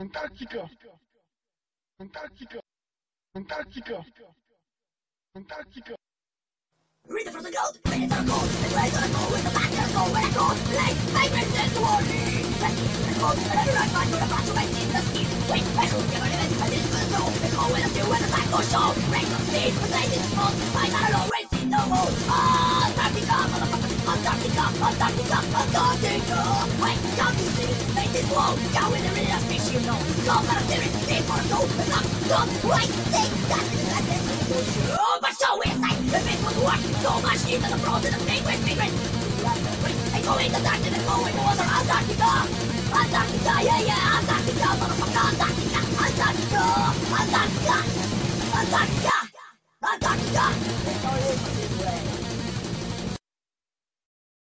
Antarctica. Antarctica. Antarctica. Antarctica. Read the frozen gold, read it on the cold, and where I go, with the back and go, where I go, like, I read this warning. Let's keep the cold, and I run back to the back, so I see the scheme. Wait, I should give an event, I didn't even know, they go with a few, and the back goes show. Break the speed, but I didn't fall, I got a low race in the moon. Antarctica, motherfucker, Antarctica, Antarctica, Antarctica. Wall, go in the real fish, you know. Go, but I'm serious, they for a go, and I'm gone. Wait, they got it, that's it. Oh, but so inside, if it was worth so much into the frozen and big red, big red. I go into dark and I go into other Antarctica. Antarctica, yeah, yeah, Antarctica, motherfucker, Antarctica, Antarctica, Antarctica, Antarctica, Antarctica. It's